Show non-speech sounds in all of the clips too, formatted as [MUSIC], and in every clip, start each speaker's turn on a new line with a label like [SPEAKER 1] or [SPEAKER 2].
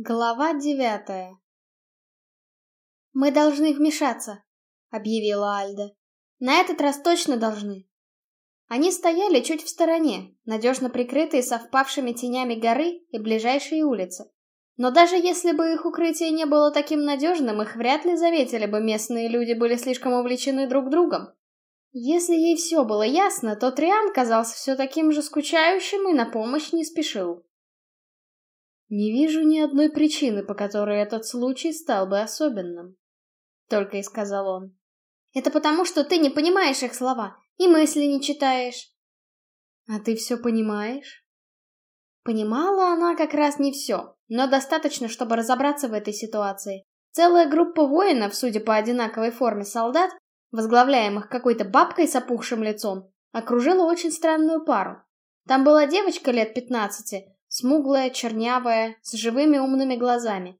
[SPEAKER 1] Глава девятая «Мы должны вмешаться», — объявила Альда. «На этот раз точно должны». Они стояли чуть в стороне, надежно прикрытые совпавшими тенями горы и ближайшие улицы. Но даже если бы их укрытие не было таким надежным, их вряд ли заметили бы местные люди были слишком увлечены друг другом. Если ей все было ясно, то Триан казался все таким же скучающим и на помощь не спешил. Не вижу ни одной причины, по которой этот случай стал бы особенным. Только и сказал он. Это потому, что ты не понимаешь их слова и мысли не читаешь. А ты все понимаешь? Понимала она как раз не все, но достаточно, чтобы разобраться в этой ситуации. Целая группа воинов, судя по одинаковой форме солдат, возглавляемых какой-то бабкой с опухшим лицом, окружила очень странную пару. Там была девочка лет пятнадцати, Смуглая, чернявая, с живыми умными глазами.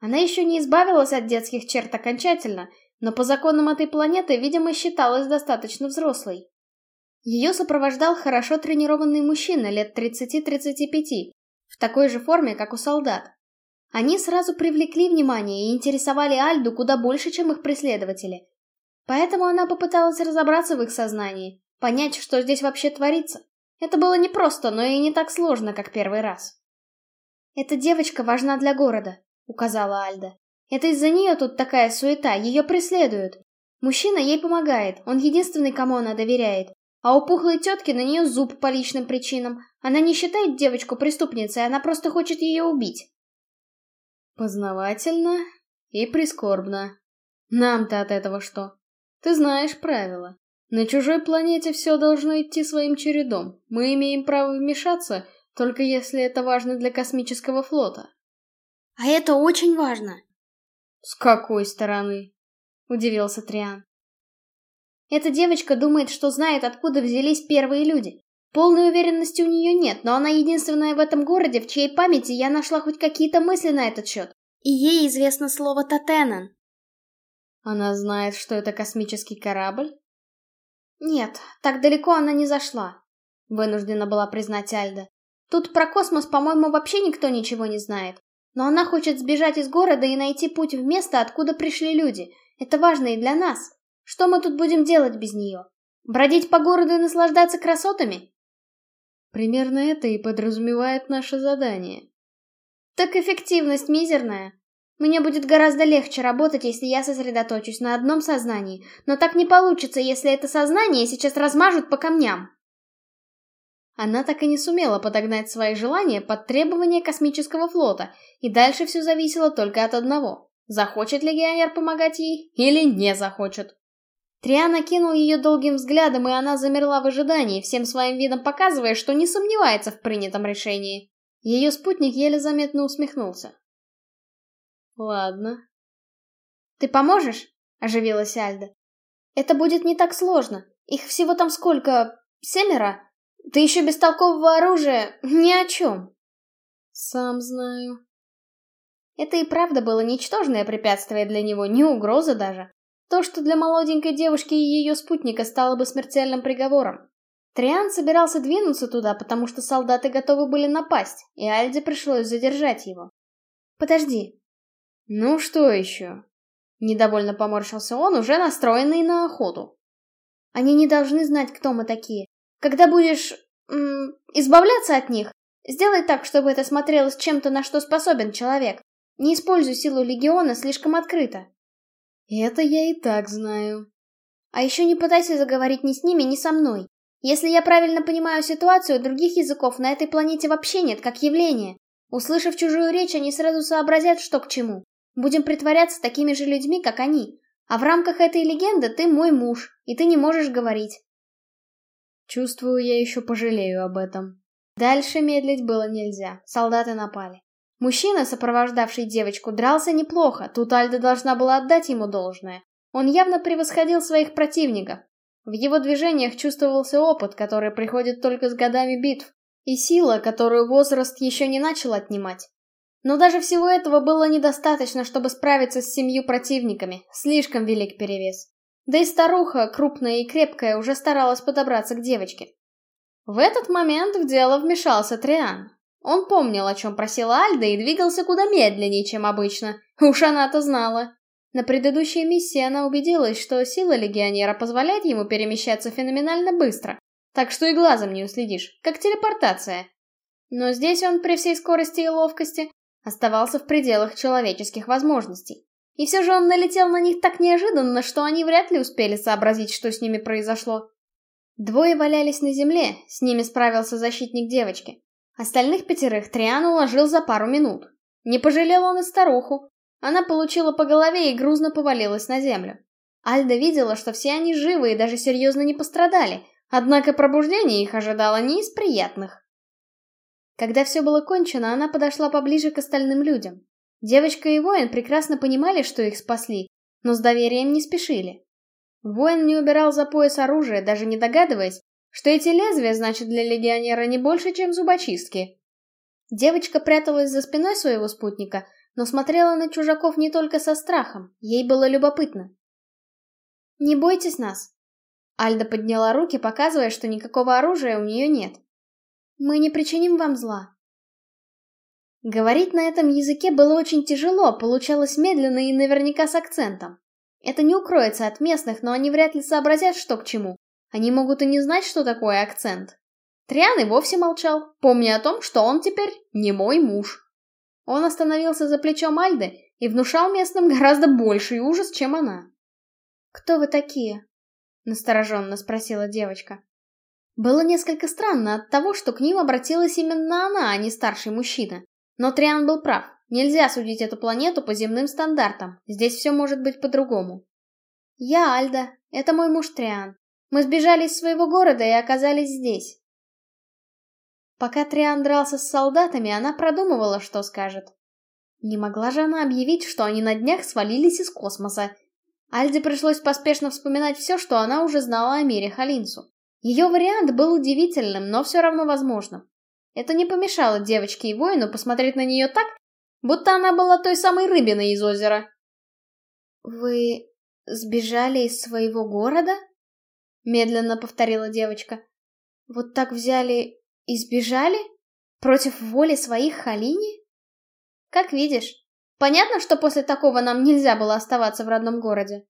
[SPEAKER 1] Она еще не избавилась от детских черт окончательно, но по законам этой планеты, видимо, считалась достаточно взрослой. Ее сопровождал хорошо тренированный мужчина лет 30-35, в такой же форме, как у солдат. Они сразу привлекли внимание и интересовали Альду куда больше, чем их преследователи. Поэтому она попыталась разобраться в их сознании, понять, что здесь вообще творится. Это было непросто, но и не так сложно, как первый раз. «Эта девочка важна для города», — указала Альда. «Это из-за нее тут такая суета, ее преследуют. Мужчина ей помогает, он единственный, кому она доверяет. А у пухлой тетки на нее зуб по личным причинам. Она не считает девочку преступницей, она просто хочет ее убить».
[SPEAKER 2] Познавательно и прискорбно. Нам-то от этого что? Ты знаешь правила. На чужой планете все должно идти своим чередом. Мы имеем право вмешаться, только если это важно для космического флота.
[SPEAKER 1] А это очень важно.
[SPEAKER 2] С какой стороны? Удивился Триан.
[SPEAKER 1] Эта девочка думает, что знает, откуда взялись первые люди. Полной уверенности у нее нет, но она единственная в этом городе, в чьей памяти я нашла хоть какие-то мысли на этот счет. И ей известно слово «Татенен».
[SPEAKER 2] Она знает, что это космический корабль?
[SPEAKER 1] Нет, так далеко она не зашла, вынуждена была признать Альда. Тут про космос, по-моему, вообще никто ничего не знает. Но она хочет сбежать из города и найти путь в место, откуда пришли люди. Это важно и для нас. Что мы тут будем делать без нее? Бродить по городу и наслаждаться красотами?
[SPEAKER 2] Примерно это и подразумевает наше задание.
[SPEAKER 1] Так эффективность мизерная. Мне будет гораздо легче работать, если я сосредоточусь на одном сознании, но так не получится, если это сознание сейчас размажут по камням. Она так и не сумела подогнать свои желания под требования космического флота, и дальше все зависело только от одного. Захочет легионер помогать ей или не захочет. Триана кинул ее долгим взглядом, и она замерла в ожидании, всем своим видом показывая, что не сомневается в принятом решении. Ее спутник еле заметно усмехнулся.
[SPEAKER 2] Ладно.
[SPEAKER 1] Ты поможешь? Оживилась Альда. Это будет не так сложно. Их всего там сколько? Семеро? Ты еще без толкового оружия ни о чем.
[SPEAKER 2] Сам знаю.
[SPEAKER 1] Это и правда было ничтожное препятствие для него, не угроза даже. То, что для молоденькой девушки и ее спутника стало бы смертельным приговором. Триан собирался двинуться туда, потому что солдаты готовы были напасть, и Альде пришлось задержать его. «Подожди,
[SPEAKER 2] «Ну что еще?» Недовольно поморщился он, уже настроенный на охоту.
[SPEAKER 1] «Они не должны знать, кто мы такие. Когда будешь... Избавляться от них, сделай так, чтобы это смотрелось чем-то, на что способен человек. Не используй силу Легиона слишком открыто».
[SPEAKER 2] «Это я и так знаю».
[SPEAKER 1] «А еще не пытайся заговорить ни с ними, ни со мной. Если я правильно понимаю ситуацию, других языков на этой планете вообще нет, как явление. Услышав чужую речь, они сразу сообразят, что к чему. Будем притворяться такими же людьми, как они. А в рамках этой легенды ты мой муж, и ты не можешь говорить.
[SPEAKER 2] Чувствую, я еще пожалею об этом.
[SPEAKER 1] Дальше медлить было нельзя. Солдаты напали. Мужчина, сопровождавший девочку, дрался неплохо, тут Альда должна была отдать ему должное. Он явно превосходил своих противников. В его движениях чувствовался опыт, который приходит только с годами битв, и сила, которую возраст еще не начал отнимать. Но даже всего этого было недостаточно, чтобы справиться с семью противниками, слишком велик перевес. Да и старуха, крупная и крепкая, уже старалась подобраться к девочке. В этот момент в дело вмешался Триан. Он помнил, о чем просила Альда, и двигался куда медленнее, чем обычно. Уж она-то знала. На предыдущей миссии она убедилась, что сила легионера позволяет ему перемещаться феноменально быстро, так что и глазом не уследишь, как телепортация. Но здесь он при всей скорости и ловкости оставался в пределах человеческих возможностей. И все же он налетел на них так неожиданно, что они вряд ли успели сообразить, что с ними произошло. Двое валялись на земле, с ними справился защитник девочки. Остальных пятерых Триан уложил за пару минут. Не пожалел он и старуху. Она получила по голове и грузно повалилась на землю. Альда видела, что все они живы и даже серьезно не пострадали, однако пробуждение их ожидало не из приятных. Когда все было кончено, она подошла поближе к остальным людям. Девочка и воин прекрасно понимали, что их спасли, но с доверием не спешили. Воин не убирал за пояс оружие, даже не догадываясь, что эти лезвия значат для легионера не больше, чем зубочистки. Девочка пряталась за спиной своего спутника, но смотрела на чужаков не только со страхом, ей было любопытно. «Не бойтесь нас!» Альда подняла руки, показывая, что никакого оружия у нее нет. «Мы не причиним вам зла». Говорить на этом языке было очень тяжело, получалось медленно и наверняка с акцентом. Это не укроется от местных, но они вряд ли сообразят, что к чему. Они могут и не знать, что такое акцент. Триан и вовсе молчал, помня о том, что он теперь не мой муж. Он остановился за плечом Альды и внушал местным гораздо больший ужас, чем она. «Кто вы такие?» — настороженно спросила девочка. Было несколько странно от того, что к ним обратилась именно она, а не старший мужчина. Но Триан был прав. Нельзя судить эту планету по земным стандартам. Здесь все может быть по-другому. Я Альда. Это мой муж Триан. Мы сбежали из своего города и оказались здесь. Пока Триан дрался с солдатами, она продумывала, что скажет. Не могла же она объявить, что они на днях свалились из космоса. Альде пришлось поспешно вспоминать все, что она уже знала о мире Халинсу. Ее вариант был удивительным, но все равно возможным. Это не помешало девочке и воину посмотреть на нее так, будто она была той самой рыбиной из озера. «Вы сбежали из своего города?» Медленно повторила девочка. «Вот так взяли и сбежали? Против воли своих Халини?» «Как видишь. Понятно, что после такого нам нельзя было оставаться в родном городе».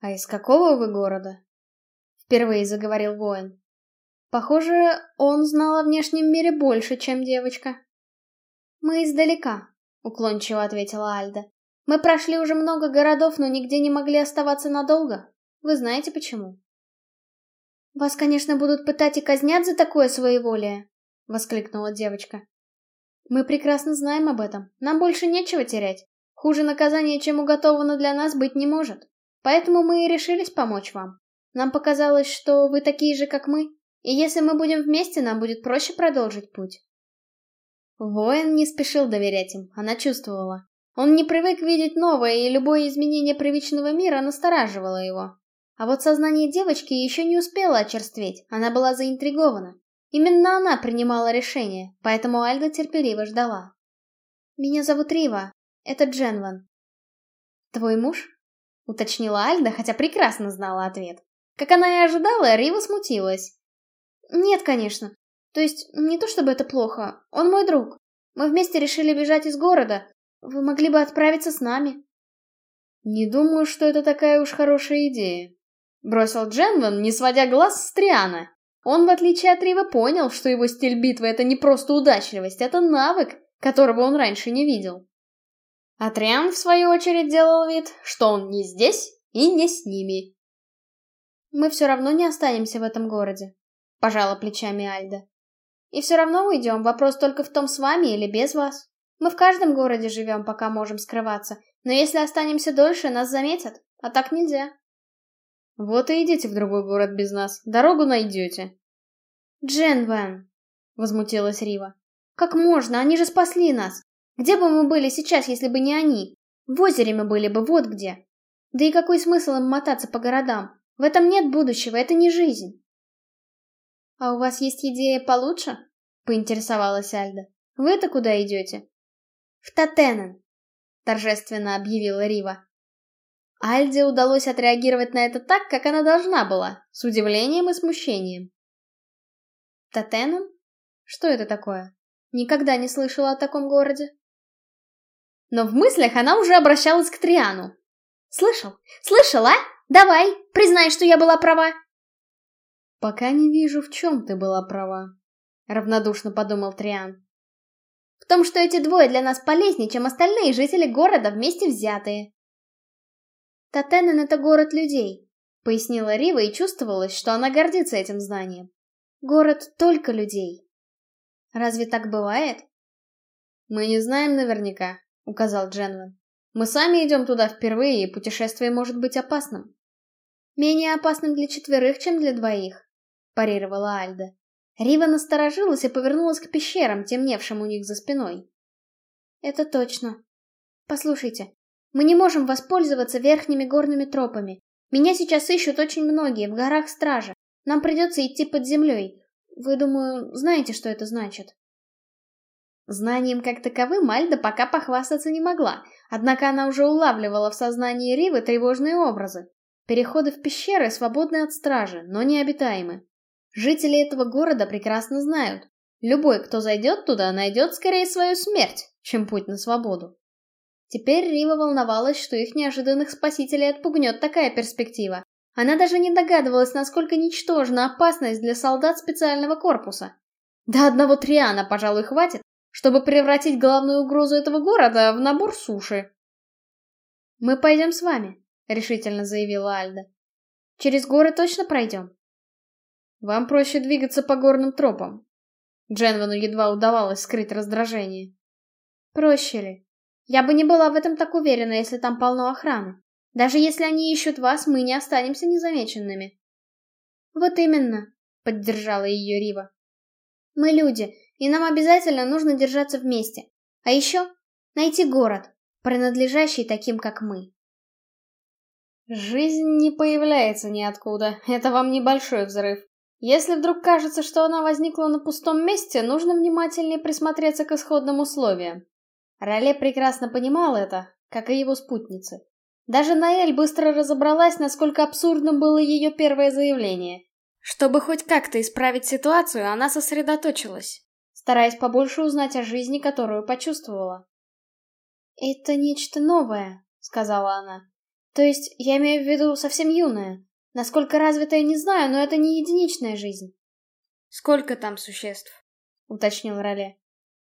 [SPEAKER 1] «А из какого вы города?» Впервые заговорил воин. Похоже, он знал о внешнем мире больше, чем девочка. «Мы издалека», — уклончиво ответила Альда. «Мы прошли уже много городов, но нигде не могли оставаться надолго. Вы знаете почему?» «Вас, конечно, будут пытать и казнят за такое своеволие», — воскликнула девочка. «Мы прекрасно знаем об этом. Нам больше нечего терять. Хуже наказания, чем уготовано для нас, быть не может. Поэтому мы и решились помочь вам. Нам показалось, что вы такие же, как мы, и если мы будем вместе, нам будет проще продолжить путь. Воин не спешил доверять им, она чувствовала. Он не привык видеть новое, и любое изменение привычного мира настораживало его. А вот сознание девочки еще не успело очерстветь, она была заинтригована. Именно она принимала решение, поэтому Альда терпеливо ждала. «Меня зовут Рива. Это Дженван». «Твой муж?» — уточнила Альда, хотя прекрасно знала ответ. Как она и ожидала, Рива смутилась. Нет, конечно. То есть, не то чтобы это плохо. Он мой друг. Мы вместе решили бежать из города. Вы могли бы отправиться с нами. Не думаю, что это такая уж хорошая идея. Бросил Дженван, не сводя глаз с Триана. Он, в отличие от Рива, понял, что его стиль битвы — это не просто удачливость, это навык, которого он раньше не видел. А Триан, в свою очередь, делал вид, что он не здесь и не с ними. Мы все равно не останемся в этом городе. — пожала плечами Альда. «И все равно уйдем, вопрос только в том, с вами или без вас. Мы в каждом городе живем, пока можем скрываться, но если останемся дольше, нас заметят, а так нельзя». «Вот и идите в другой город без нас, дорогу найдете». «Джен Ван», — возмутилась Рива. «Как можно? Они же спасли нас. Где бы мы были сейчас, если бы не они? В озере мы были бы, вот где. Да и какой смысл им мотаться по городам? В этом нет будущего, это не жизнь». «А у вас есть идея получше?» — поинтересовалась Альда. «Вы-то куда идете?» «В Татенен», — торжественно объявила Рива. Альде удалось отреагировать на это так, как она должна была, с удивлением и смущением. «Татенен? Что это такое?» Никогда не слышала о таком городе. Но в мыслях она уже обращалась к Триану. «Слышал? Слышал, а? Давай, признай, что я была права!»
[SPEAKER 2] «Пока не вижу, в чем ты была права», — равнодушно подумал Триан.
[SPEAKER 1] «В том, что эти двое для нас полезнее, чем остальные жители города вместе взятые». «Татенен — это город людей», — пояснила Рива и чувствовалось, что она гордится этим знанием. «Город только людей». «Разве так бывает?»
[SPEAKER 2] «Мы не знаем наверняка», — указал Дженвин. «Мы сами идем туда впервые, и путешествие может быть опасным».
[SPEAKER 1] «Менее опасным для четверых, чем для двоих», — парировала Альда. Рива насторожилась и повернулась к пещерам, темневшим у них за спиной. «Это точно. Послушайте, мы не можем воспользоваться верхними горными тропами. Меня сейчас ищут очень многие, в горах стража. Нам придется идти под землей. Вы, думаю, знаете, что это значит?» Знанием как таковым Мальда пока похвастаться не могла, однако она уже улавливала в сознании Ривы тревожные образы. Переходы в пещеры свободны от стражи, но не обитаемы. Жители этого города прекрасно знают. Любой, кто зайдет туда, найдет скорее свою смерть, чем путь на свободу. Теперь Рива волновалась, что их неожиданных спасителей отпугнет такая перспектива. Она даже не догадывалась, насколько ничтожна опасность для солдат специального корпуса. До одного триана, пожалуй, хватит, чтобы превратить главную угрозу этого города в набор суши. «Мы пойдем с вами», — решительно заявила Альда. «Через горы точно пройдем?»
[SPEAKER 2] «Вам проще двигаться по горным тропам». Дженвану едва удавалось скрыть раздражение.
[SPEAKER 1] «Проще ли? Я бы не была в этом так уверена, если там полно охраны. Даже если они ищут вас, мы не останемся незамеченными». «Вот именно», — поддержала ее Рива. «Мы люди, и нам обязательно нужно держаться вместе. А еще найти город, принадлежащий таким, как мы».
[SPEAKER 2] Жизнь не появляется ниоткуда, это вам небольшой взрыв. Если вдруг кажется, что она возникла на пустом месте, нужно внимательнее присмотреться к исходным условиям. Роле прекрасно понимал это, как и его спутницы. Даже Наэль быстро разобралась, насколько абсурдным было ее первое заявление. Чтобы хоть как-то исправить ситуацию, она сосредоточилась, стараясь побольше узнать о жизни, которую почувствовала.
[SPEAKER 1] «Это нечто новое», — сказала она. То есть, я имею в виду совсем юная. Насколько развитая, не знаю, но это не единичная жизнь.
[SPEAKER 2] Сколько там существ? Уточнил Роле.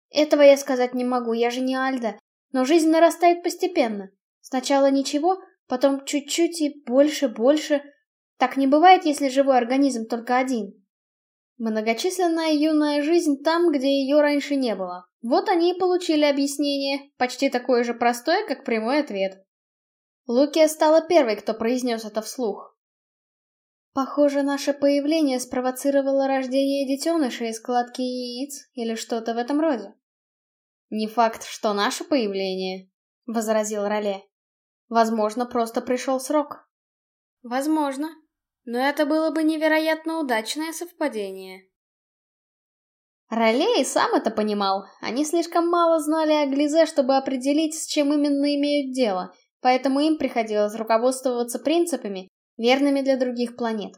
[SPEAKER 1] Этого я сказать не могу, я же не Альда. Но жизнь нарастает постепенно. Сначала ничего, потом чуть-чуть и больше, больше. Так не бывает, если живой организм только один.
[SPEAKER 2] Многочисленная юная жизнь там, где ее раньше не было. Вот они и получили объяснение, почти такое же простое, как прямой ответ. Лукия стала первой, кто произнес это вслух.
[SPEAKER 1] Похоже, наше появление спровоцировало рождение детеныша из складки яиц или что-то в этом роде.
[SPEAKER 2] Не факт, что наше появление, — возразил Роле. Возможно, просто пришел срок. Возможно. Но это было бы невероятно удачное совпадение. Ролей сам это понимал. Они слишком мало знали о Глизе, чтобы определить, с чем именно имеют дело — поэтому им приходилось руководствоваться принципами, верными для других планет.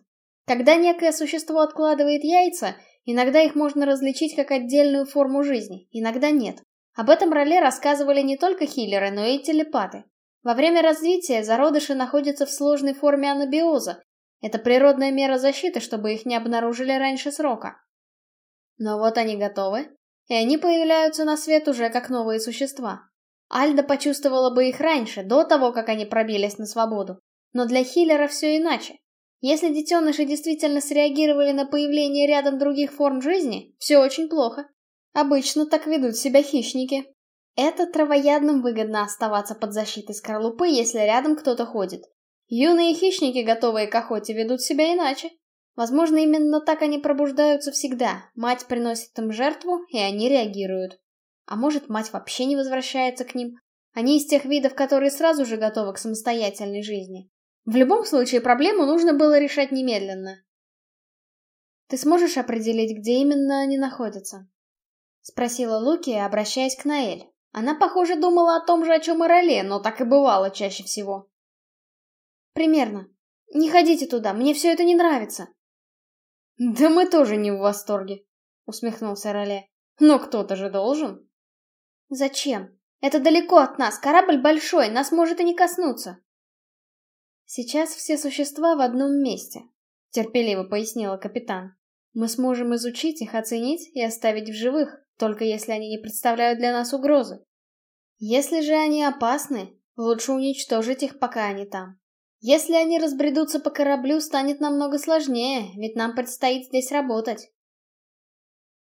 [SPEAKER 2] Когда некое существо откладывает яйца, иногда их можно различить как отдельную форму жизни, иногда нет. Об этом роле рассказывали не только хиллеры, но и телепаты. Во время развития зародыши находятся в сложной форме анабиоза. Это природная мера защиты, чтобы их не обнаружили раньше срока. Но вот они готовы, и они появляются на свет уже как новые существа. Альда почувствовала бы их раньше, до того, как они пробились на свободу. Но для Хиллера все иначе. Если детеныши действительно среагировали на появление рядом других форм жизни, все очень плохо. Обычно так ведут себя хищники. Это травоядным выгодно оставаться под защитой скорлупы, если рядом кто-то ходит. Юные хищники, готовые к охоте, ведут себя иначе. Возможно, именно так они пробуждаются всегда. Мать приносит им жертву, и они реагируют. А может, мать вообще не возвращается к ним? Они из тех видов, которые сразу же готовы к самостоятельной жизни. В любом случае, проблему нужно было решать немедленно. «Ты сможешь определить, где именно они находятся?» — спросила Луки, обращаясь к Наэль. Она, похоже, думала о том же, о чем и Роле, но так и бывало чаще всего. «Примерно. Не ходите туда, мне все это не нравится». «Да мы тоже не в восторге», — усмехнулся Роле. Но кто-то же должен.
[SPEAKER 1] Зачем? Это далеко от нас, корабль большой, нас может и не коснуться. Сейчас все существа в одном месте, терпеливо пояснила капитан. Мы сможем изучить их, оценить и оставить в живых, только если они не представляют для нас угрозы. Если же они опасны, лучше уничтожить их, пока они там. Если они разбредутся по кораблю, станет намного сложнее, ведь нам предстоит здесь работать.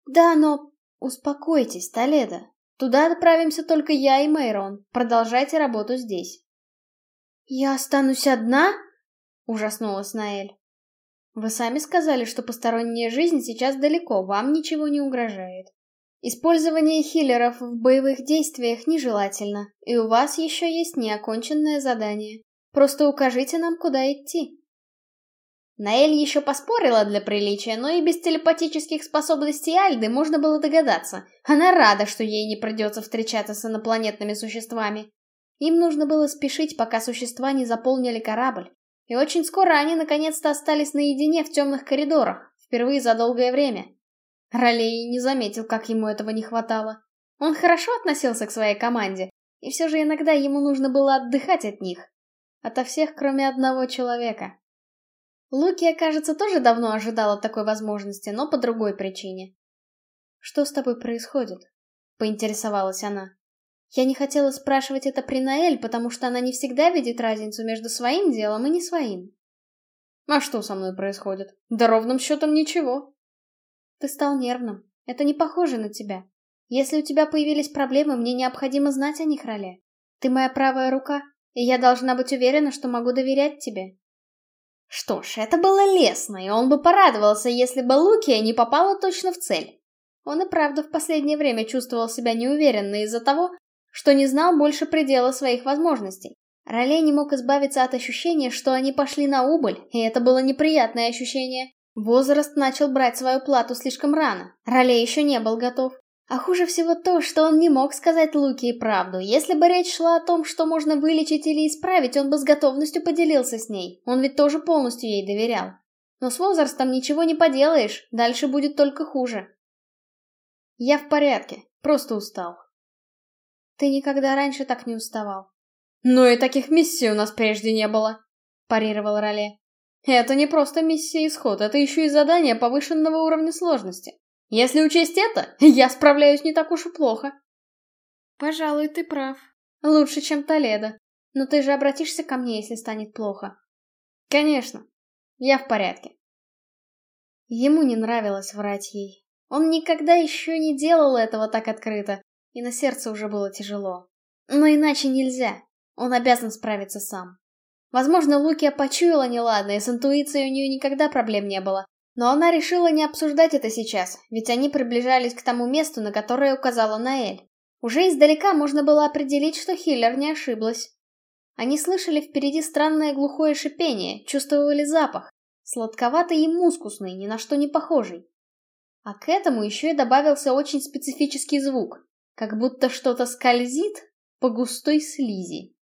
[SPEAKER 1] Да, но успокойтесь, Толедо. Туда отправимся только я и Мэйрон. Продолжайте работу здесь. Я останусь одна? Ужаснулась Наэль. Вы сами сказали, что посторонняя жизнь сейчас далеко, вам ничего не угрожает. Использование хиллеров в боевых действиях нежелательно, и у вас еще есть неоконченное задание. Просто укажите нам, куда идти. Наэль еще поспорила для приличия, но и без телепатических способностей Альды можно было догадаться. Она рада, что ей не придется встречаться с инопланетными существами. Им нужно было спешить, пока существа не заполнили корабль. И очень скоро они наконец-то остались наедине в темных коридорах, впервые за долгое время. Ролей не заметил, как ему этого не хватало. Он хорошо относился к своей команде, и все же иногда ему нужно было отдыхать от них. Ото всех, кроме одного человека. Лукия, кажется, тоже давно ожидала такой возможности, но по другой причине. «Что с тобой происходит?» — поинтересовалась она. Я не хотела спрашивать это при Наэль, потому что она не всегда видит разницу между своим делом и не своим. «А что со мной происходит? Да ровным счетом ничего». «Ты стал нервным. Это не похоже на тебя. Если у тебя появились проблемы, мне необходимо знать о них, Роле. Ты моя правая рука, и я должна быть уверена, что могу доверять тебе. Что ж, это было лестно, и он бы порадовался, если бы Лукия не попала точно в цель. Он и правда в последнее время чувствовал себя неуверенно из-за того, что не знал больше предела своих возможностей. Ролей не мог избавиться от ощущения, что они пошли на убыль, и это было неприятное ощущение. Возраст начал брать свою плату слишком рано. Ролей еще не был готов. А хуже всего то, что он не мог сказать Луке правду. Если бы речь шла о том, что можно вылечить или исправить, он бы с готовностью поделился с ней. Он ведь тоже полностью ей доверял. Но с возрастом ничего не поделаешь, дальше будет только хуже. Я в порядке, просто устал. Ты никогда раньше так не уставал. Ну и таких миссий у нас прежде не было, парировал Роле. Это не просто миссия исход, это еще и задание повышенного уровня сложности. Если учесть это, [LAUGHS] я справляюсь не так уж и плохо. Пожалуй, ты прав. Лучше, чем Толедо. Но ты же обратишься ко мне, если станет плохо. Конечно. Я в порядке. Ему не нравилось врать ей. Он никогда еще не делал этого так открыто, и на сердце уже было тяжело. Но иначе нельзя. Он обязан справиться сам. Возможно, Лукия почуяла неладное, с интуицией у нее никогда проблем не было, но она решила не обсуждать это сейчас, ведь они приближались к тому месту, на которое указала Наэль. Уже издалека можно было определить, что Хиллер не ошиблась. Они слышали впереди странное глухое шипение, чувствовали запах, сладковатый и мускусный, ни на что не похожий. А к этому еще и добавился очень специфический звук, как будто что-то скользит по густой слизи.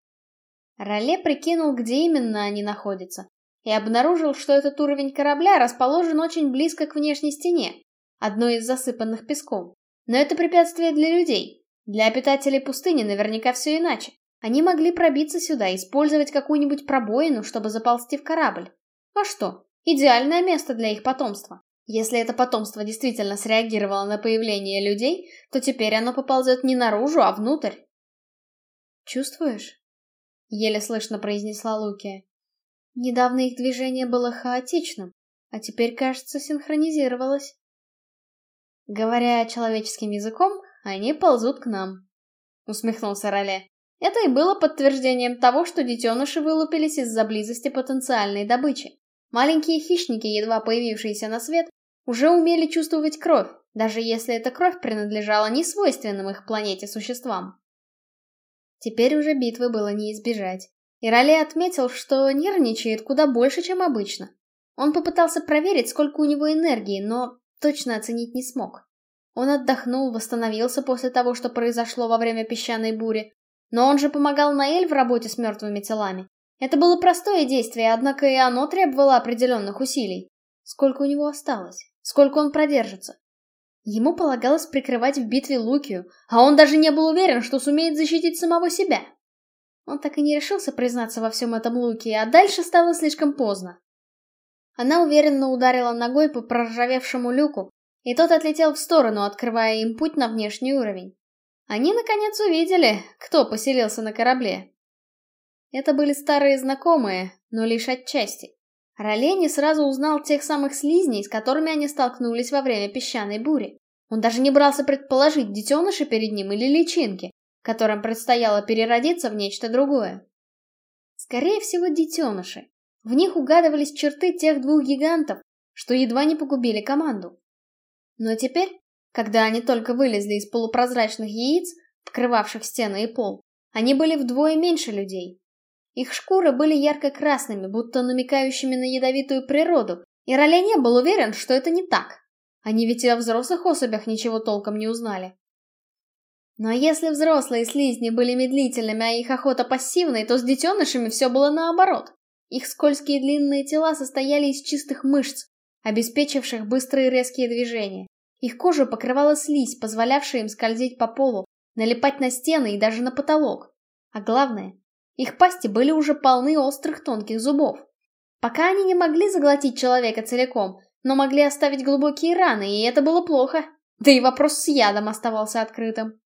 [SPEAKER 1] Роле прикинул, где именно они находятся, и обнаружил, что этот уровень корабля расположен очень близко к внешней стене, одной из засыпанных песком. Но это препятствие для людей. Для обитателей пустыни наверняка все иначе. Они могли пробиться сюда, использовать какую-нибудь пробоину, чтобы заползти в корабль. А что? Идеальное место для их потомства. Если это потомство действительно среагировало на появление людей, то теперь оно поползет не наружу, а внутрь. «Чувствуешь?» — еле слышно произнесла Лукия. Недавно их движение было хаотичным, а теперь, кажется, синхронизировалось. Говоря человеческим языком, они ползут к нам. Усмехнулся Роле. Это и было подтверждением того, что детеныши вылупились из-за близости потенциальной добычи. Маленькие хищники, едва появившиеся на свет, уже умели чувствовать кровь, даже если эта кровь принадлежала несвойственным их планете существам. Теперь уже битвы было не избежать. И отметил, что нервничает куда больше, чем обычно. Он попытался проверить, сколько у него энергии, но точно оценить не смог. Он отдохнул, восстановился после того, что произошло во время песчаной бури. Но он же помогал Наэль в работе с мертвыми телами. Это было простое действие, однако и оно требовало определенных усилий. Сколько у него осталось? Сколько он продержится? Ему полагалось прикрывать в битве Лукию, а он даже не был уверен, что сумеет защитить самого себя. Он так и не решился признаться во всем этом Луки, а дальше стало слишком поздно. Она уверенно ударила ногой по проржавевшему люку, и тот отлетел в сторону, открывая им путь на внешний уровень. Они, наконец, увидели, кто поселился на корабле. Это были старые знакомые, но лишь отчасти. Роле не сразу узнал тех самых слизней, с которыми они столкнулись во время песчаной бури. Он даже не брался предположить, детеныши перед ним или личинки, которым предстояло переродиться в нечто другое. Скорее всего, детеныши. В них угадывались черты тех двух гигантов, что едва не погубили команду. Но теперь, когда они только вылезли из полупрозрачных яиц, покрывавших стены и пол, они были вдвое меньше людей. Их шкуры были ярко-красными, будто намекающими на ядовитую природу, и Роле не был уверен, что это не так. Они ведь и о взрослых особях ничего толком не узнали. Но если взрослые слизни были медлительными, а их охота пассивной, то с детенышами все было наоборот. Их скользкие длинные тела состояли из чистых мышц, обеспечивших быстрые резкие движения. Их кожу покрывала слизь, позволявшая им скользить по полу, налипать на стены и даже на потолок. А главное, их пасти были уже полны острых тонких зубов. Пока они не могли заглотить человека целиком, но могли оставить глубокие раны, и это было плохо. Да и вопрос с ядом оставался открытым.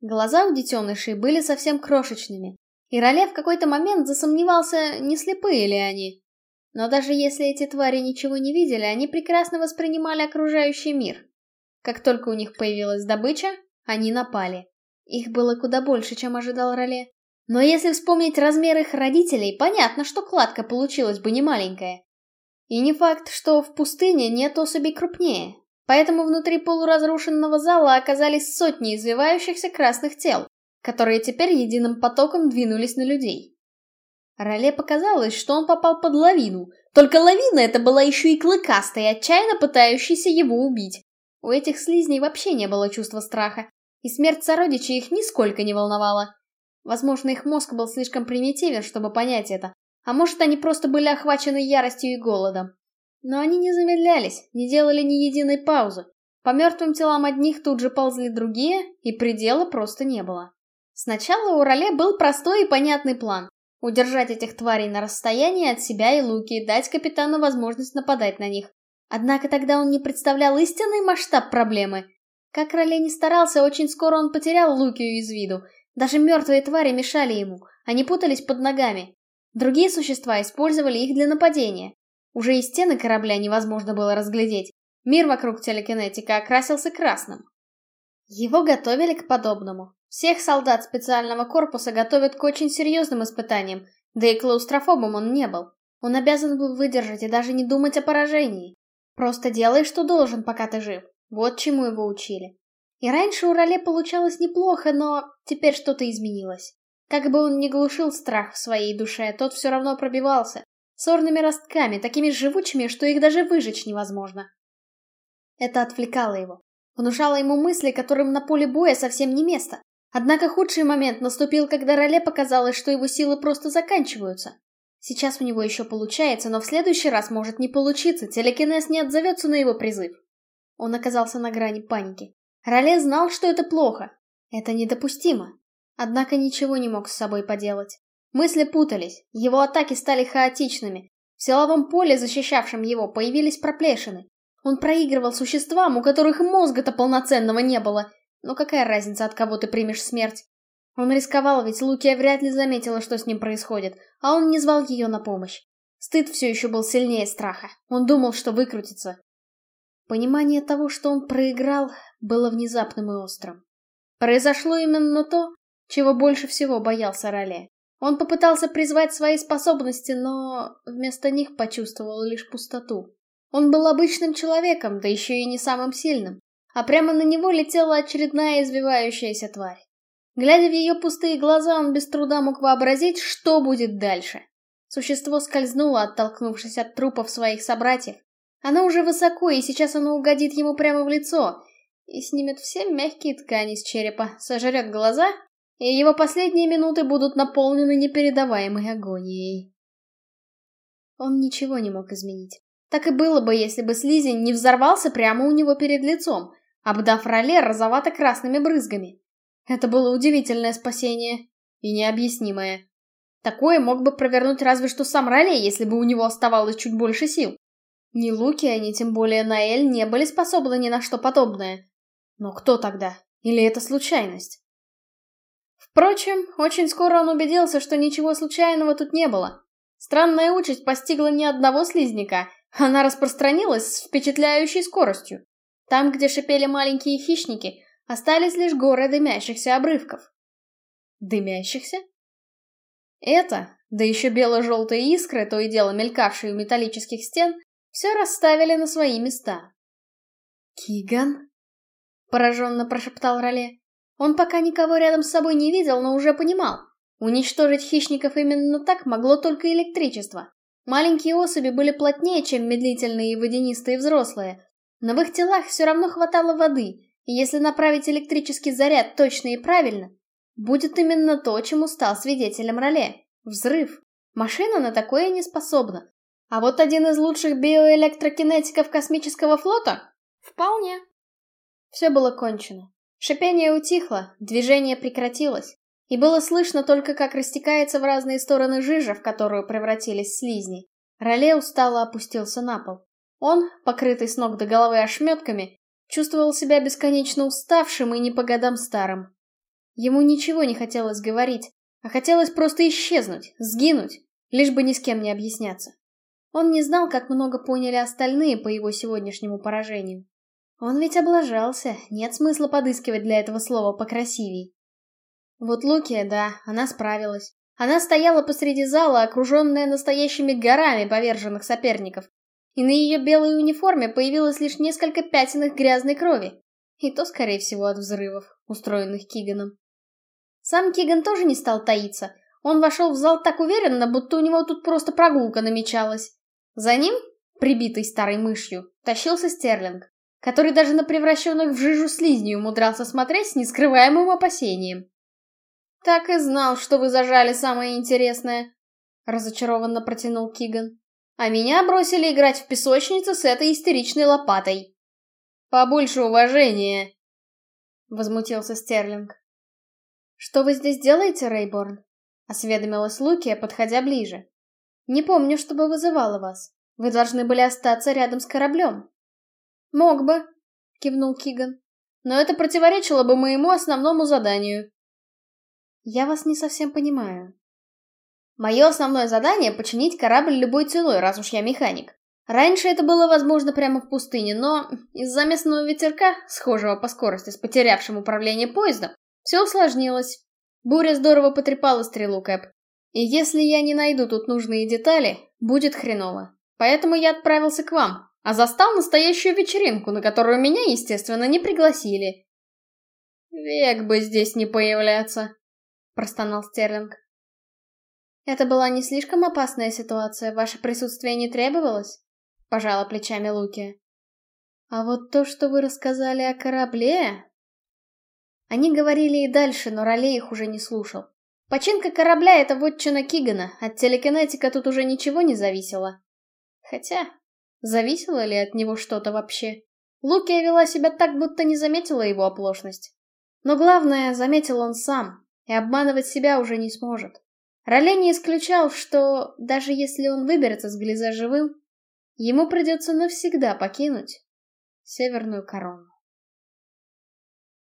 [SPEAKER 1] Глаза у детенышей были совсем крошечными, и Роле в какой-то момент засомневался, не слепые ли они. Но даже если эти твари ничего не видели, они прекрасно воспринимали окружающий мир. Как только у них появилась добыча, они напали. Их было куда больше, чем ожидал Роле. Но если вспомнить размер их родителей, понятно, что кладка получилась бы не маленькая. И не факт, что в пустыне нет особей крупнее. Поэтому внутри полуразрушенного зала оказались сотни извивающихся красных тел, которые теперь единым потоком двинулись на людей. Роле показалось, что он попал под лавину, только лавина эта была еще и клыкастой, отчаянно пытающейся его убить. У этих слизней вообще не было чувства страха, и смерть сородичей их нисколько не волновала. Возможно, их мозг был слишком примитивен, чтобы понять это, а может, они просто были охвачены яростью и голодом. Но они не замедлялись, не делали ни единой паузы. По мертвым телам одних тут же ползли другие, и предела просто не было. Сначала у Роле был простой и понятный план. Удержать этих тварей на расстоянии от себя и Луки и дать капитану возможность нападать на них. Однако тогда он не представлял истинный масштаб проблемы. Как Роле не старался, очень скоро он потерял Лукию из виду. Даже мертвые твари мешали ему, они путались под ногами. Другие существа использовали их для нападения. Уже и стены корабля невозможно было разглядеть. Мир вокруг телекинетика окрасился красным. Его готовили к подобному. Всех солдат специального корпуса готовят к очень серьезным испытаниям, да и клаустрофобом он не был. Он обязан был выдержать и даже не думать о поражении. Просто делай, что должен, пока ты жив. Вот чему его учили. И раньше у Роле получалось неплохо, но теперь что-то изменилось. Как бы он ни глушил страх в своей душе, тот все равно пробивался. Сорными ростками, такими живучими, что их даже выжечь невозможно. Это отвлекало его. Внушало ему мысли, которым на поле боя совсем не место. Однако худший момент наступил, когда Роле показалось, что его силы просто заканчиваются. Сейчас у него еще получается, но в следующий раз может не получиться, телекинез не отзовется на его призыв. Он оказался на грани паники. Роле знал, что это плохо. Это недопустимо. Однако ничего не мог с собой поделать. Мысли путались, его атаки стали хаотичными. В силовом поле, защищавшем его, появились проплешины. Он проигрывал существам, у которых мозга-то полноценного не было, но какая разница, от кого ты примешь смерть? Он рисковал, ведь Лукия вряд ли заметила, что с ним происходит, а он не звал ее на помощь. Стыд все еще был сильнее страха. Он думал, что выкрутится. Понимание того, что он проиграл, было внезапным и острым. Произошло именно то, чего больше всего боялся Роле. Он попытался призвать свои способности, но вместо них почувствовал лишь пустоту. Он был обычным человеком, да еще и не самым сильным а прямо на него летела очередная извивающаяся тварь. Глядя в ее пустые глаза, он без труда мог вообразить, что будет дальше. Существо скользнуло, оттолкнувшись от трупов своих собратьев. Оно уже высоко, и сейчас оно угодит ему прямо в лицо. И снимет все мягкие ткани с черепа, сожрет глаза, и его последние минуты будут наполнены непередаваемой агонией. Он ничего не мог изменить. Так и было бы, если бы слизень не взорвался прямо у него перед лицом. обдав роле розовато-красными брызгами. Это было удивительное спасение и необъяснимое. Такое мог бы провернуть разве что сам Роле, если бы у него оставалось чуть больше сил. Ни Луки, ни тем более Наэль не были способны ни на что подобное. Но кто тогда? Или это случайность? Впрочем, очень скоро он убедился, что ничего случайного тут не было. Странная участь постигла ни одного слизняка, она распространилась с впечатляющей скоростью. Там, где шипели маленькие хищники, остались лишь горы дымящихся обрывков. Дымящихся? Это, да еще бело-желтые искры, то и дело мелькавшие у металлических стен, все расставили на свои места. «Киган?» — пораженно прошептал Роле. Он пока никого рядом с собой не видел, но уже понимал. Уничтожить хищников именно так могло только электричество. Маленькие особи были плотнее, чем медлительные и водянистые взрослые, но в их телах все равно хватало воды, и если направить электрический заряд точно и правильно, Будет именно то, чему стал свидетелем Роле. Взрыв. Машина на такое не способна. А вот один из лучших биоэлектрокинетиков космического флота? Вполне. Все было кончено. Шипение утихло, движение прекратилось. И было слышно только, как растекается в разные стороны жижа, в которую превратились слизни. Роле устало опустился на пол. Он, покрытый с ног до головы ошметками, чувствовал себя бесконечно уставшим и не по годам старым. Ему ничего не хотелось говорить, а хотелось просто исчезнуть, сгинуть, лишь бы ни с кем не объясняться. Он не знал, как много поняли остальные по его сегодняшнему поражению. Он ведь облажался, нет смысла подыскивать для этого слова покрасивей. Вот Лукия, да, она справилась. Она стояла посреди зала, окруженная настоящими горами поверженных соперников. И на ее белой униформе появилось лишь несколько пятен грязной крови. И то, скорее всего, от взрывов, устроенных Киганом. Сам Киган тоже не стал таиться. Он вошел в зал так уверенно, будто у него тут просто прогулка намечалась. За ним, прибитый старой мышью, тащился Стерлинг, который даже на превращенных в жижу слизней умудрялся смотреть с нескрываемым опасением. «Так и знал, что вы зажали самое интересное», — разочарованно протянул Киган. «А меня бросили играть в песочницу с этой истеричной лопатой». «Побольше уважения», — возмутился Стерлинг. «Что вы здесь делаете, Рейборн?» — осведомилась Лукия, подходя ближе. «Не помню, чтобы вызывала вас. Вы должны были остаться рядом с кораблем». «Мог бы», — кивнул Киган. «Но это противоречило бы моему основному заданию». «Я вас не совсем понимаю». «Мое основное задание — починить корабль любой ценой, раз уж я механик. Раньше это было возможно прямо в пустыне, но из-за местного ветерка, схожего по скорости с потерявшим управление поездом, все усложнилось. Буря здорово потрепала стрелу Кэп. И если я не найду тут нужные детали, будет хреново. Поэтому я отправился к вам, а застал настоящую вечеринку, на которую меня, естественно, не пригласили. «Век бы здесь не появляться», — простонал Стерлинг. «Это была не слишком опасная ситуация, ваше присутствие не требовалось?» — пожала плечами Луки. «А вот то, что вы рассказали о корабле, они говорили и дальше, но Ролей их уже не слушал. Починка корабля — это вотчина Кигана, от телекинетика тут уже ничего не зависело. Хотя, зависело ли от него что-то вообще? Лукия вела себя так, будто не заметила его оплошность. Но главное, заметил он сам, и обманывать себя уже не сможет. Ролей не исключал, что, даже если он выберется с Глиза живым, ему придется навсегда покинуть Северную Корону.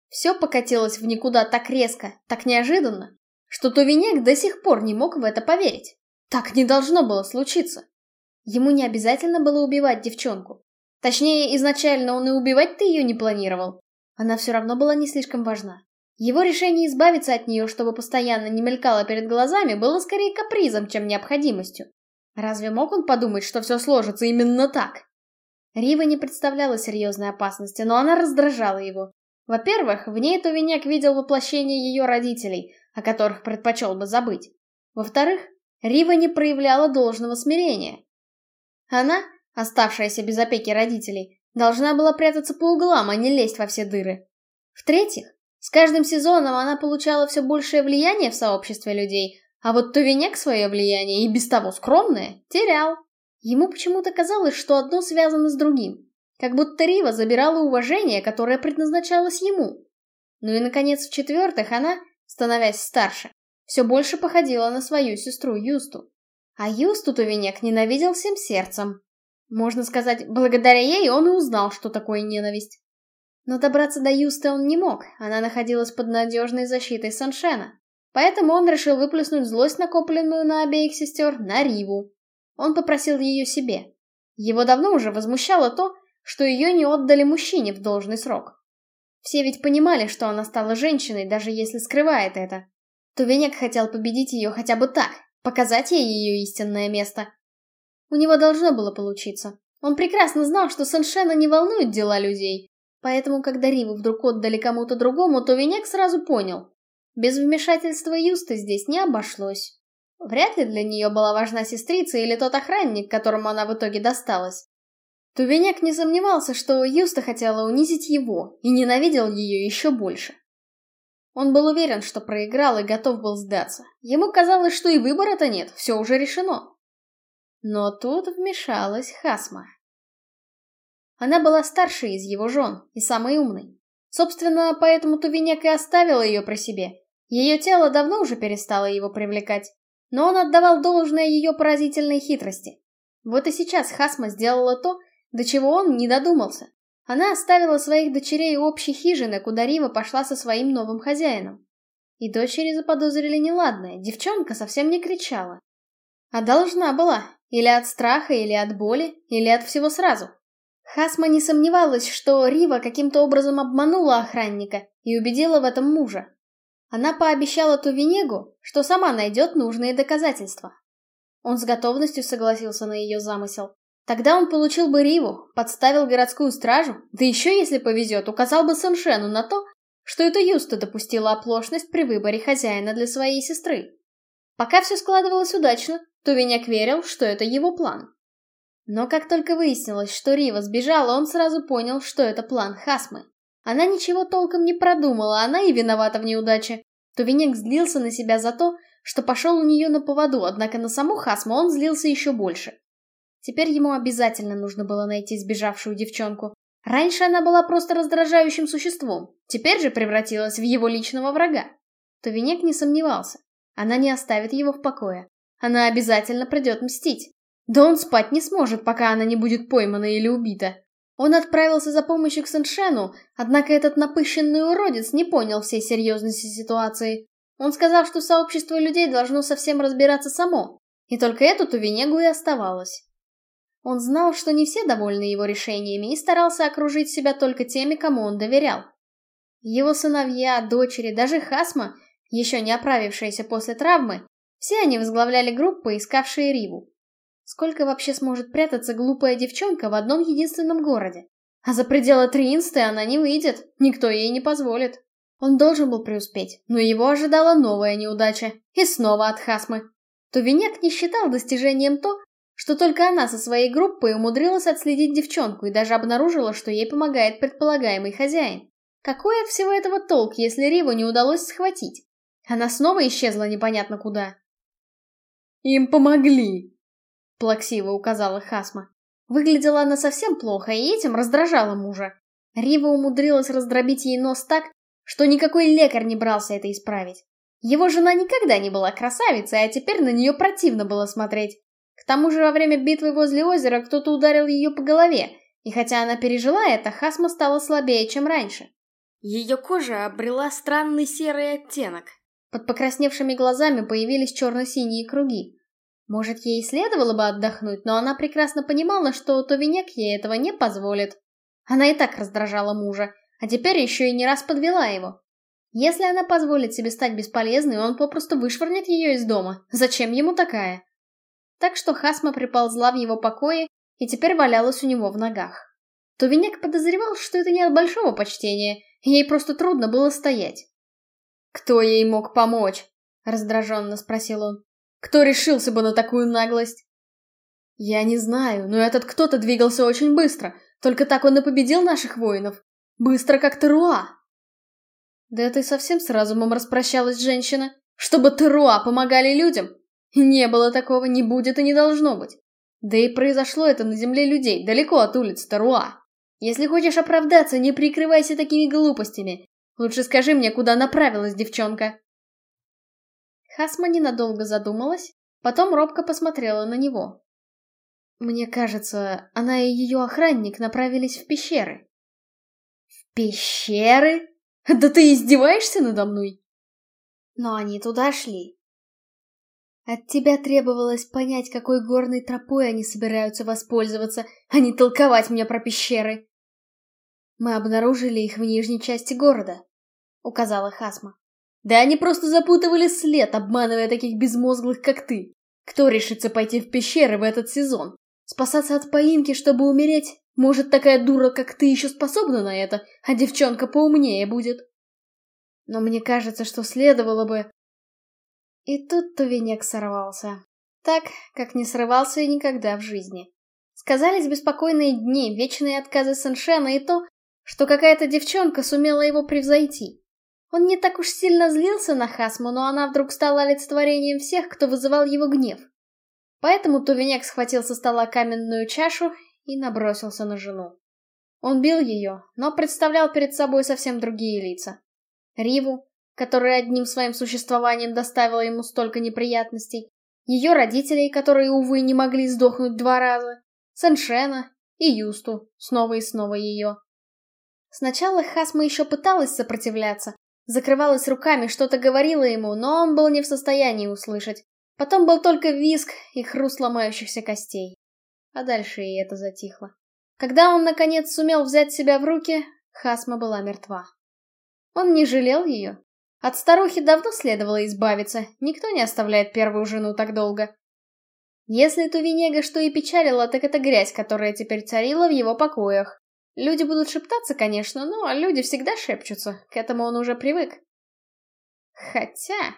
[SPEAKER 1] Все покатилось в никуда так резко, так неожиданно, что Тувенек до сих пор не мог в это поверить. Так не должно было случиться. Ему не обязательно было убивать девчонку. Точнее, изначально он и убивать-то ее не планировал. Она все равно была не слишком важна. Его решение избавиться от нее, чтобы постоянно не мелькало перед глазами, было скорее капризом, чем необходимостью. Разве мог он подумать, что все сложится именно так? Рива не представляла серьезной опасности, но она раздражала его. Во-первых, в ней Тувенек видел воплощение ее родителей, о которых предпочел бы забыть. Во-вторых, Рива не проявляла должного смирения. Она, оставшаяся без опеки родителей, должна была прятаться по углам, а не лезть во все дыры. В-третьих, с каждым сезоном она получала все большее влияние в сообществе людей, а вот Тувенек свое влияние, и без того скромное, терял. Ему почему-то казалось, что одно связано с другим. Как будто Рива забирала уважение, которое предназначалось ему. Ну и, наконец, в-четвертых, она, становясь старше, все больше походила на свою сестру Юсту. А Юсту Тувенек ненавидел всем сердцем. Можно сказать, благодаря ей он и узнал, что такое ненависть. Но добраться до Юсты он не мог, она находилась под надежной защитой Саншена. Поэтому он решил выплеснуть злость, накопленную на обеих сестер, на Риву. Он попросил ее себе. Его давно уже возмущало то, что ее не отдали мужчине в должный срок. Все ведь понимали, что она стала женщиной, даже если скрывает это. Тувенек хотел победить ее хотя бы так, показать ей ее истинное место. У него должно было получиться. Он прекрасно знал, что Саншена не волнует дела людей, поэтому, когда Риву вдруг отдали кому-то другому, то Венек сразу понял. Без вмешательства Юсты здесь не обошлось. Вряд ли для нее была важна сестрица или тот охранник, которому она в итоге досталась. Тувеняк не сомневался, что Юста хотела унизить его и ненавидел ее еще больше. Он был уверен, что проиграл и готов был сдаться. Ему казалось, что и выбора-то нет, все уже решено. Но тут вмешалась Хасма. Она была старшей из его жен и самой умной. Собственно, поэтому Тувенек и оставила ее при себе. Ее тело давно уже перестало его привлекать, но он отдавал должное ее поразительной хитрости. Вот и сейчас Хасма сделала то, до чего он не додумался. Она оставила своих дочерей у общей хижины, куда Рива пошла со своим новым хозяином. И дочери заподозрили неладное, девчонка совсем не кричала. А должна была, или от страха, или от боли, или от всего сразу. Хасма не сомневалась, что Рива каким-то образом обманула охранника и убедила в этом мужа. Она пообещала Тувенегу, что сама найдет нужные доказательства. Он с готовностью согласился на ее замысел. Тогда он получил бы Риву, подставил городскую стражу, да еще, если повезет, указал бы Саншену на то, что это Юста допустила оплошность при выборе хозяина для своей сестры. Пока все складывалось удачно, Тувеняк верил, что это его план. Но как только выяснилось, что Рива сбежала, он сразу понял, что это план Хасмы. Она ничего толком не продумала, она и виновата в неудаче. Тувеняк злился на себя за то, что пошел у нее на поводу, однако на саму Хасму он злился еще больше. Теперь ему обязательно нужно было найти сбежавшую девчонку. Раньше она была просто раздражающим существом, теперь же превратилась в его личного врага. Тувенек не сомневался. Она не оставит его в покое. Она обязательно придет мстить. Да он спать не сможет, пока она не будет поймана или убита. Он отправился за помощью к Сэншену, однако этот напыщенный уродец не понял всей серьезности ситуации. Он сказал, что сообщество людей должно совсем разбираться само, и только эту Тувенегу и оставалось. Он знал, что не все довольны его решениями, и старался окружить себя только теми, кому он доверял. Его сыновья, дочери, даже Хасма, еще не оправившаяся после травмы, все они возглавляли группы, искавшие Риву. Сколько вообще сможет прятаться глупая девчонка в одном единственном городе? А за пределы Триинсты она не выйдет, никто ей не позволит. Он должен был преуспеть, но его ожидала новая неудача. И снова от Хасмы. Тувенек не считал достижением то, что только она со своей группой умудрилась отследить девчонку и даже обнаружила, что ей помогает предполагаемый хозяин. Какой от всего этого толк, если Риву не удалось схватить? Она снова исчезла непонятно куда. «Им помогли!» — плаксиво указала Хасма. Выглядела она совсем плохо, и этим раздражала мужа. Рива умудрилась раздробить ей нос так, что никакой лекарь не брался это исправить. Его жена никогда не была красавицей, а теперь на нее противно было смотреть. К тому же во время битвы возле озера кто-то ударил ее по голове, и хотя она пережила это, Хасма стала слабее, чем раньше. Ее кожа обрела странный серый оттенок, под покрасневшими глазами появились черно-синие круги. Может, ей следовало бы отдохнуть, но она прекрасно понимала, что Товинек ей этого не позволит. Она и так раздражала мужа, а теперь еще и не раз подвела его. Если она позволит себе стать бесполезной, он попросту вышвырнет ее из дома. Зачем ему такая? Так что Хасма приползла в его покое и теперь валялась у него в ногах. Тувенек подозревал, что это не от большого почтения, ей просто трудно было стоять. «Кто ей мог помочь?» — раздраженно спросил он. «Кто решился бы на такую наглость?» «Я не знаю, но этот кто-то двигался очень быстро. Только так он и победил наших воинов. Быстро, как Теруа!» «Да ты совсем с разумом распрощалась, женщина. Чтобы Теруа помогали людям? Не было такого, не будет и не должно быть. Да и произошло это на земле людей, далеко от улиц Теруа.
[SPEAKER 2] Если хочешь оправдаться, не прикрывайся такими глупостями. Лучше скажи мне, куда направилась девчонка.
[SPEAKER 1] Хасма ненадолго задумалась, потом робко посмотрела на него.
[SPEAKER 2] Мне кажется, она и ее охранник направились в пещеры.
[SPEAKER 1] В пещеры?
[SPEAKER 2] Да ты издеваешься надо мной?
[SPEAKER 1] Но они туда шли.
[SPEAKER 2] От тебя требовалось понять, какой горной тропой они собираются воспользоваться, а не толковать мне про пещеры. Мы обнаружили их в нижней части города, — указала Хасма. Да они просто запутывали след, обманывая таких безмозглых, как ты. Кто решится пойти в пещеры в этот сезон? Спасаться от поимки, чтобы умереть? Может, такая дура, как ты, еще способна на это, а девчонка поумнее будет? Но мне кажется, что следовало бы...
[SPEAKER 1] И тут Тувенек сорвался. Так, как не срывался и никогда в жизни. Сказались беспокойные дни, вечные отказы Сэншена и то, что какая-то девчонка сумела его превзойти. Он не так уж сильно злился на Хасму, но она вдруг стала олицетворением всех, кто вызывал его гнев. Поэтому Тувенек схватил со стола каменную чашу и набросился на жену. Он бил ее, но представлял перед собой совсем другие лица. Риву, которая одним своим существованием доставила ему столько неприятностей, ее родителей, которые, увы, не могли сдохнуть два раза, Сэншена и Юсту, снова и снова ее. Сначала Хасма еще пыталась сопротивляться, закрывалась руками, что-то говорила ему, но он был не в состоянии услышать. Потом был только визг и хруст ломающихся костей. А дальше и это затихло. Когда он, наконец, сумел взять себя в руки, Хасма была мертва. Он не жалел ее. От старухи давно следовало избавиться, никто не оставляет первую жену так долго. Если Тувенега что и печалило, так это грязь, которая теперь царила в его покоях. Люди будут шептаться, конечно, но люди всегда шепчутся, к этому он уже привык. Хотя,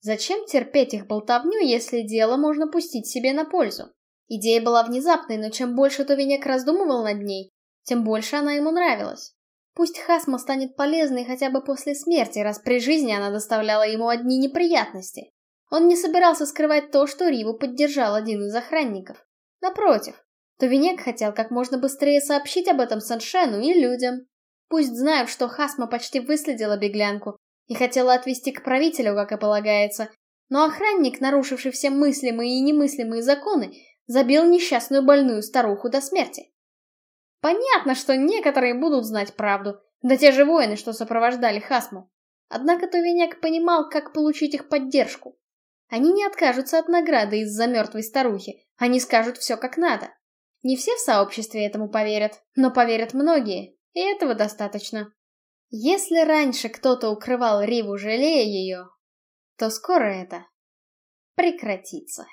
[SPEAKER 1] зачем терпеть их болтовню, если дело можно пустить себе на пользу? Идея была внезапной, но чем больше Тувенек раздумывал над ней, тем больше она ему нравилась. Пусть Хасма станет полезной хотя бы после смерти, раз при жизни она доставляла ему одни неприятности. Он не собирался скрывать то, что Риву поддержал один из охранников. Напротив, Тувенек хотел как можно быстрее сообщить об этом Саншену и людям. Пусть знают, что Хасма почти выследила беглянку и хотела отвести к правителю, как и полагается, но охранник, нарушивший все мыслимые и немыслимые законы, забил несчастную больную старуху до смерти. Понятно, что некоторые будут знать правду, да те же воины, что сопровождали Хасму. Однако Тувеняк понимал, как получить их поддержку. Они не откажутся от награды из-за мертвой старухи, они скажут все как надо. Не все в сообществе этому поверят, но поверят многие, и этого достаточно. Если раньше кто-то укрывал Риву, жалея ее, то скоро это прекратится.